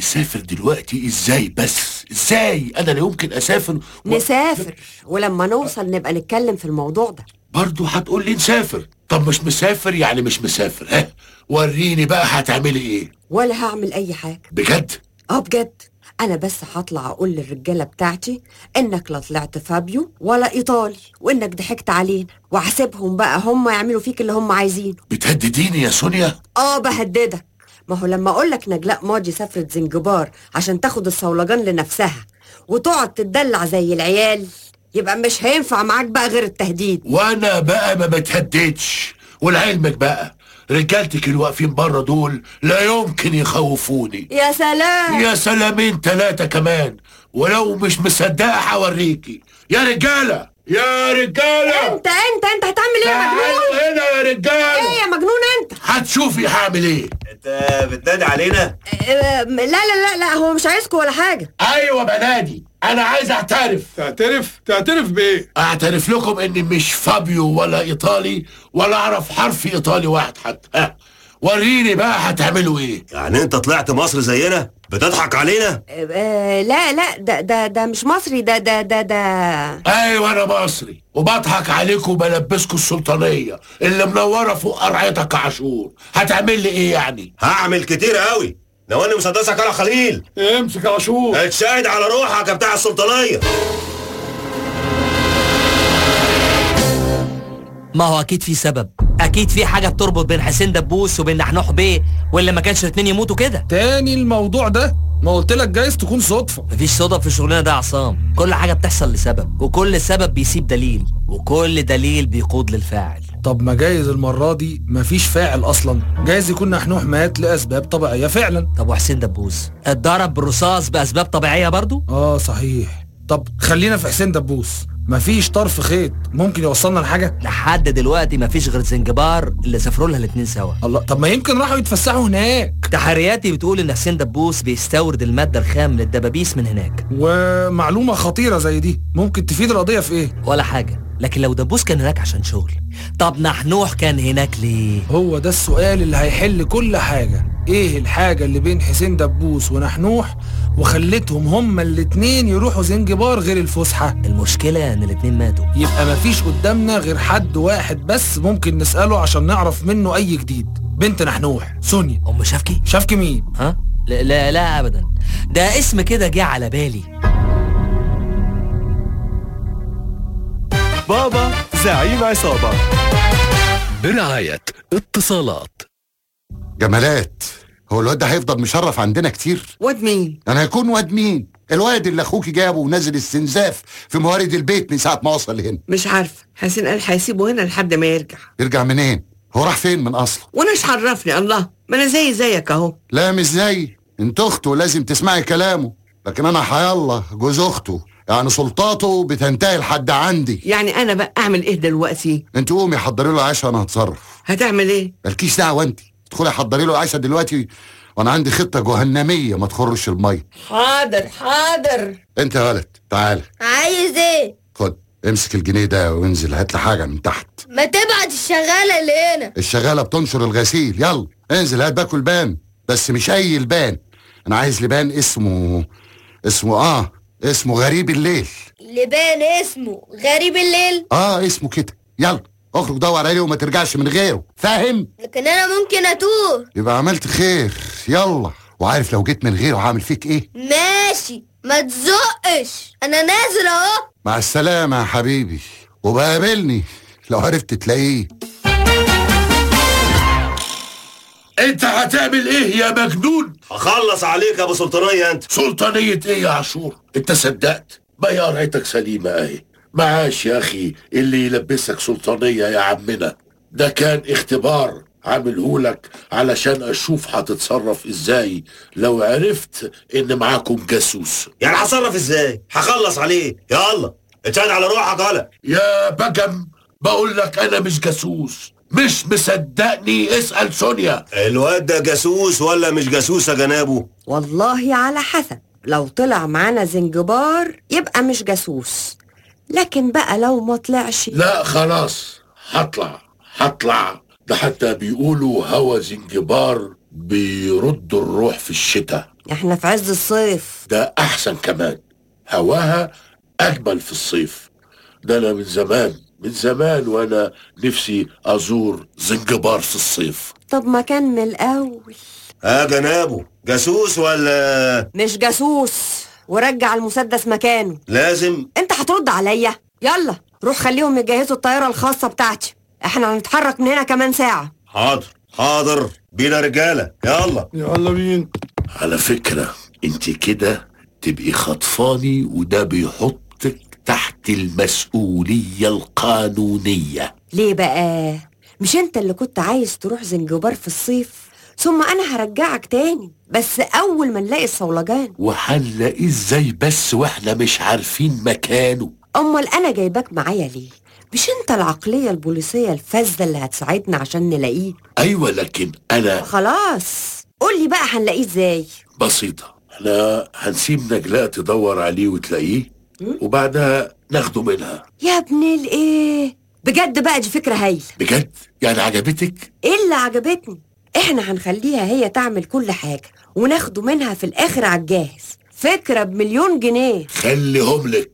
يسافر دلوقتي؟ إزاي بس؟ إزاي؟ أنا لا يمكن أسافر و... نسافر ولما نوصل نبقى نتكلم في الموضوع ده. برضه هتقول لي نسافر. طب مش مسافر يعني مش مسافر ها؟ وريني بقى هتعملي إيه. ولا هعمل أي حاجة. بجد؟ آه بجد. أنا بس هطلع أقول للرجالة بتاعتي إنك لا طلعت فابيو ولا إيطالي وإنك ضحكت علينا وهسيبهم بقى هم يعملوا فيك اللي هم عايزينه. بتهدديني يا سونيا؟ آه بهددك. ما هو لما أقول لك نجلاء ماضي سافرت زنجبار عشان تاخد الصولجان لنفسها وتقعد تتدلع زي العيال يبقى مش هينفع معاك بقى غير التهديد. وأنا بقى ما بتهددش. ولعلمك بقى رجالتك اللي واقفين بره دول لا يمكن يخوفوني. يا سلام! يا سلامين ثلاثة كمان. ولو مش مصدقة هوريكي. يا رجالة! يا رجالة! انت انت انت هتعمل إيه يا مجنون؟ هنا يا إيه رجالة يا مجنون انت؟ هتشوفي هعمل إيه. انت بتنادي علينا؟ آه، لا لا لا لا هو مش عايزكم ولا حاجة. أيوه بنادي. أنا عايز أعترف. تعترف؟ تعترف بإيه؟ أعترف لكم إني مش فابيو ولا إيطالي ولا أعرف حرف إيطالي واحد حتى. ها. وريني بقى هتعملوا إيه. يعني انت طلعت مصر زينا؟ بتضحك علينا؟ آه، لا لا ده ده ده مش مصري ده ده ده ده. أيوه أنا مصري وبضحك عليكم وبلبسكم السلطانية اللي منورة فوق قرعتك عاشور. هتعمل لي إيه يعني؟ هعمل كتير قوي. لو اني مسدسك على خليل. امسك يا عاشور. اتشاهد على روحك يا بتاع السلطانية. ما هو أكيد في سبب. أكيد في حاجة بتربط بين حسين دبوس وبين نحنوح بيه واللي ما كانش الاتنين يموتوا كده؟ تاني الموضوع ده ما قلت لك جايز تكون صدفة. مفيش صدف في شغلنا ده يا عصام. كل حاجة بتحصل لسبب وكل سبب بيسيب دليل وكل دليل بيقود للفاعل. طب ما جايز المرة دي مفيش فاعل أصلا. جايز يكون نحنوح مات لأسباب طبيعية فعلا. طب وحسين دبوس اتضرب بالرصاص بأسباب طبيعية برضو؟ آه صحيح. طب خلينا في حسين دبوس. مفيش طرف خيط. ممكن يوصلنا لحاجة؟ لحد دلوقتي مفيش غير زنجبار اللي سافروا لها الاتنين سوا. الله طب ما يمكن راحوا يتفسحوا هناك. تحرياتي بتقول إن حسين دبوس بيستورد المادة الخام للدبابيس من هناك. ومعلومة خطيرة زي دي. ممكن تفيد القضية في إيه؟ ولا حاجة. لكن لو دبوس كان هناك عشان شغل. طب نحنوح كان هناك ليه؟ هو ده السؤال اللي هيحل كل حاجة. إيه الحاجة اللي بين حسين دبوس ونحنوح وخلتهم هما الاتنين يروحوا زنجبار غير الفسحة؟ المشكلة إن الاتنين ماتوا. يبقى مفيش قدامنا غير حد واحد بس ممكن نسأله عشان نعرف منه أي جديد. بنت نحنوح. سونيا. أم شفكي؟ شافك مين؟ ها؟ لا لا, لا ابدا. ده اسم كده جه على بالي. بابا زعيم عصابة. برعاية اتصالات. جمالات هو الواد ده هيفضل مشرف عندنا كتير. واد مين؟ أنا هيكون واد مين؟ الواد اللي أخوك جابه ونزل استنزاف في موارد البيت من ساعة ما وصل هنا. مش عارفة. حسين قال هيسيبه هنا لحد ما يرجع. يرجع منين؟ هو راح فين من اصله وأنا إيش عرفني الله. ما أنا زي زيك أهو. لا مش زي. انت أخته لازم تسمعي كلامه. لكن أنا حيالله جوز أخته. يعني سلطاته بتنتهي لحد عندي. يعني أنا بقى أعمل إيه دلوقتي؟ انت قومي حضري له عشاء أنا هتصرف. هتعمل إيه؟ مالكيش دعوة أنت. ادخلي حضري له عشاء دلوقتي وأنا عندي خطة جهنمية ما تخرش الميه حاضر حاضر. انت يا ولد تعال. عايز إيه؟ امسك الجنيه ده وانزل هات لي حاجة من تحت. ما تبعت الشغالة اللي هنا. الشغالة بتنشر الغسيل يلا. انزل هات باكل بان. بس مش أي البان. أنا عايز لبان اسمه اسمه آه اسمه غريب الليل. لبان اسمه غريب الليل؟ آه اسمه كده. يلا اخرج دور عليه وما ترجعش من غيره. فاهم؟ لكن أنا ممكن أتوه. يبقى عملت خير. يلا. وعارف لو جيت من غيره هعمل فيك إيه؟ ماشي. ما تزقش. أنا نازل أهو. مع السلامة يا حبيبي. وبقابلني لو عرفت تلاقيه. انت هتعمل إيه يا مجنون؟ هخلص عليك يا ابو سلطانية انت. سلطانية إيه يا عاشور؟ انت صدقت؟ ما يا قريتك سليمة اهي. معاش يا أخي اللي يلبسك سلطانية يا عمنا. ده كان اختبار. عاملهولك علشان أشوف هتتصرف إزاي. لو عرفت إن معاكم جاسوس. يعني هتصرف إزاي؟ هخلص عليه. يلا اتشهد على روحك. هلا يا بجم بقول لك أنا مش جاسوس. مش مصدقني. اسأل سونيا. الواد ده جاسوس ولا مش جاسوس يا جنابه؟ والله على حسب. لو طلع معانا زنجبار يبقى مش جاسوس. لكن بقى لو ما طلعش لا خلاص. هطلع. هطلع. ده حتى بيقولوا هوا زنجبار بيرد الروح في الشتاء. إحنا في عز الصيف. ده أحسن كمان. هواها أجمل في الصيف. ده أنا من زمان من زمان وأنا نفسي أزور زنجبار في الصيف. طب ما كان من الأول. ها جنابه جاسوس ولا؟ مش جاسوس. ورجع المسدس مكانه. لازم. انت هترد عليا. يلا روح خليهم يجهزوا الطيارة الخاصة بتاعتي. إحنا هنتحرك من هنا كمان ساعة. حاضر حاضر. بينا رجالة. يلا. يلا بينا. على فكرة انت كده تبقي خطفاني وده بيحطك تحت المسؤولية القانونية. ليه بقى؟ مش انت اللي كنت عايز تروح زنجبار في الصيف؟ ثم أنا هرجعك تاني. بس أول ما نلاقي الصولجان. وهنلاقيه إزاي بس وإحنا مش عارفين مكانه؟ أمال أنا جايباك معايا ليه؟ مش انت العقلية البوليسية الفذة اللي هتساعدنا عشان نلاقيه؟ أيوه لكن أنا خلاص قولي بقى هنلاقيه إزاي؟ بسيطة. إحنا هنسيب نجلاء تدور عليه وتلاقيه وبعدها ناخده منها. يا ابن الإيه؟ بجد بقى دي فكرة هايلة. بجد؟ يعني عجبتك؟ إيه اللي عجبتني؟ إحنا هنخليها هي تعمل كل حاجة وناخده منها في الآخر على الجاهز. فكرة بمليون جنيه. خليهم لك.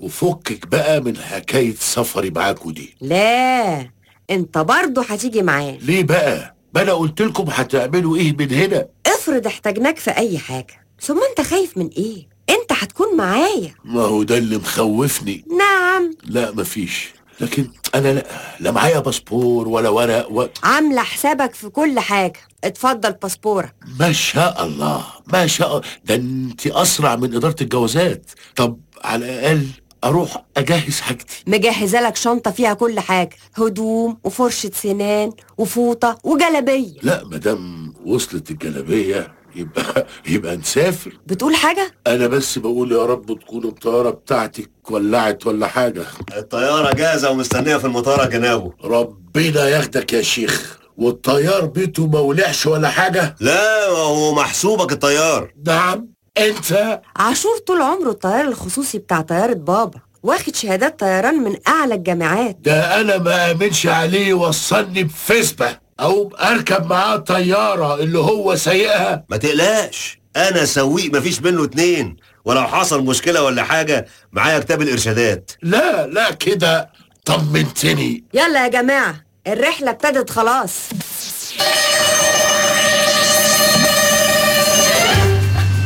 وفكك بقى من حكاية سفري معاكوا دي لا انت برضه هتيجي معانا ليه بقى؟ ما أنا قلت لكم هتعملوا إيه من هنا؟ افرض احتاجناك في أي حاجة ثم أنت خايف من إيه؟ أنت هتكون معايا. ما هو ده اللي مخوفني. نعم. لا مفيش. لكن أنا لا, لا معايا باسبور ولا ورق و... عاملة حسابك في كل حاجة. اتفضل باسبورك. ما شاء الله ما شاء الله. ده انت أسرع من إدارة الجوازات. طب على الأقل أروح أجهز حاجتي. مجهزة لك شنطة فيها كل حاجة. هدوم وفرشة سنان وفوطة وجلابية. لا مادام وصلت الجلابية يبقى يبقى نسافر. بتقول حاجة؟ أنا بس بقول يا رب تكون الطيارة بتاعتك ولعت ولا حاجة. الطيارة جاهزة ومستنية في المطار يا جنابه. ربنا ياخدك يا شيخ. والطيار بيته ما ولعش ولا حاجة؟ لا هو محسوبك الطيار. نعم. انت عاشور طول عمره الطيار الخصوصي بتاع طيارة بابا واخد شهادات طيران من أعلى الجامعات. ده أنا ما آمنش عليه يوصلني بفسبه أو اركب معاه طيارة اللي هو سايقها ما تقلقش أنا سويق مفيش منه اتنين. ولو حصل مشكلة ولا حاجة معايا كتاب الإرشادات. لا لا كده طمنتني. يلا يا جماعة الرحلة ابتدت خلاص.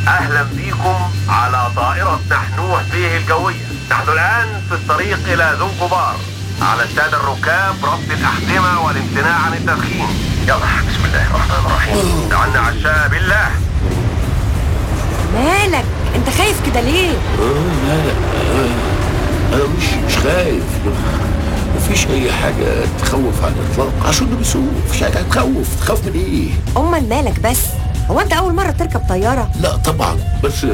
أهلا بكم على طائرة نحنوح به الجوية. نحن الآن في الطريق إلى زنقبار على السادة الركاب ربط الأحزمة والامتناع عن التدخين. يلا بسم الله الرحمن الرحيم. جعلنا عشاء بالله. مالك؟ أنت خايف كده ليه؟ آه لا لا آه أنا مش مش خايف. مفيش أي حاجة تخوف على الإطلاق. عشان بيسوق مفيش حاجة تخوف. تخاف من إيه؟ أمال مالك بس؟ هو انت اول مرة تركب طيارة؟ لا طبعا. بس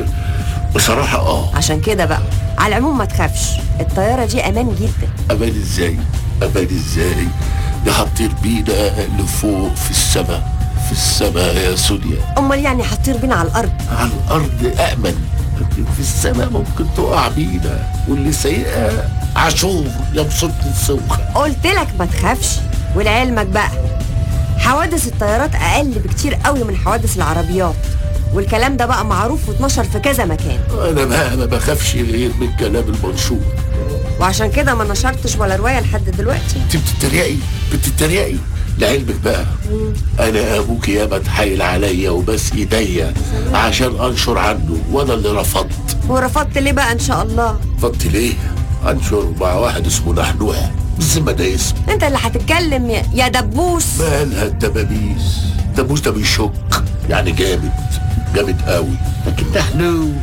بصراحة آه. عشان كده بقى. على العموم ما تخافش. الطيارة دي أمان جدا. أمان إزاي؟ أمان إزاي؟ ده هتطير بينا لفوق في السماء في السماء يا سونيا. أمال يعني هتطير بينا على الأرض؟ على الأرض آمن. لكن في السماء ممكن تقع بينا. واللي سايقها عاشور يبسطني السوخه قلت لك ما تخافش. ولعلمك بقى. حوادث الطيارات أقل بكتير قوي من حوادث العربيات. والكلام ده بقى معروف واتنشر في كذا مكان. أنا ما بخافش غير من كلام المنشور. وعشان كده ما نشرتش ولا رواية لحد دلوقتي. أنت بتتريقي؟ بتتريقي؟ لعلمك بقى. أنا أبوك ياما اتحايل عليا وبس إيديا عشان أنشر عنه وأنا اللي رفضت. ورفضت ليه بقى إن شاء الله؟ رفضت ليه؟ أنشر مع واحد اسمه نحنوح بالذمة ده اسم انت اللي هتتكلم يا, يا دبوس. مالها الدبابيس دبوس ده بيشك. يعني جامد. جامد قوي. لكن نحنوح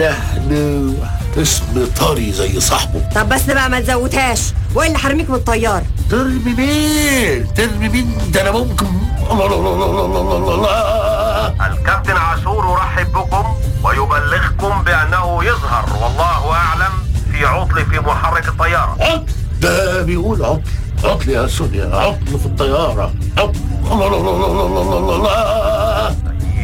نحنوح اسم طري زي صاحبه. طب بس بقى ما تزودهاش. والا هرميك من الطياره ترمي مين؟ ترمي مين؟ ده أنا ممكن. الله الله الله الله الله الله الله الكابتن عاشور يرحب بكم ويبلغكم بأنه يظهر والله أعلم في عطل في محرك الطيارة. عطل؟ ده بيقول عطل عطل يا سونيا عطل في الطيارة عطل. الله الله الله الله الله الله الله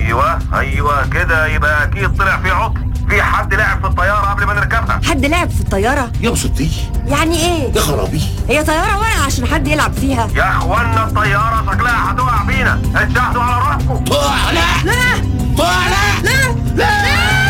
أيوة أيوة كده يبقى أكيد طلع في عطل. في حد لعب في الطيارة قبل ما نركبها؟ حد لعب في الطيارة؟ يا ستي يعني إيه؟ يا خرابي. هي طيارة ورقه عشان حد يلعب فيها. يا إخوانا الطيارة شكلها هتقع بينا اجهدوا على روحكم طلع لا لا طارق لا.